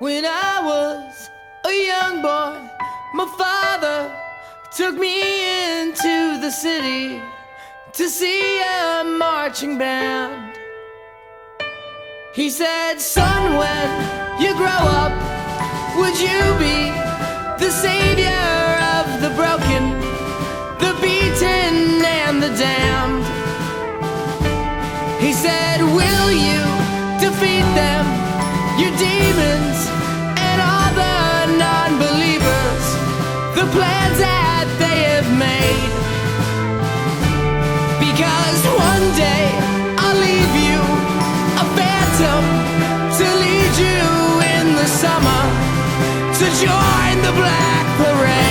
When I was a young boy, my father took me into the city to see a marching band. He said, Son, when you grow up, would you be join the Black Parade.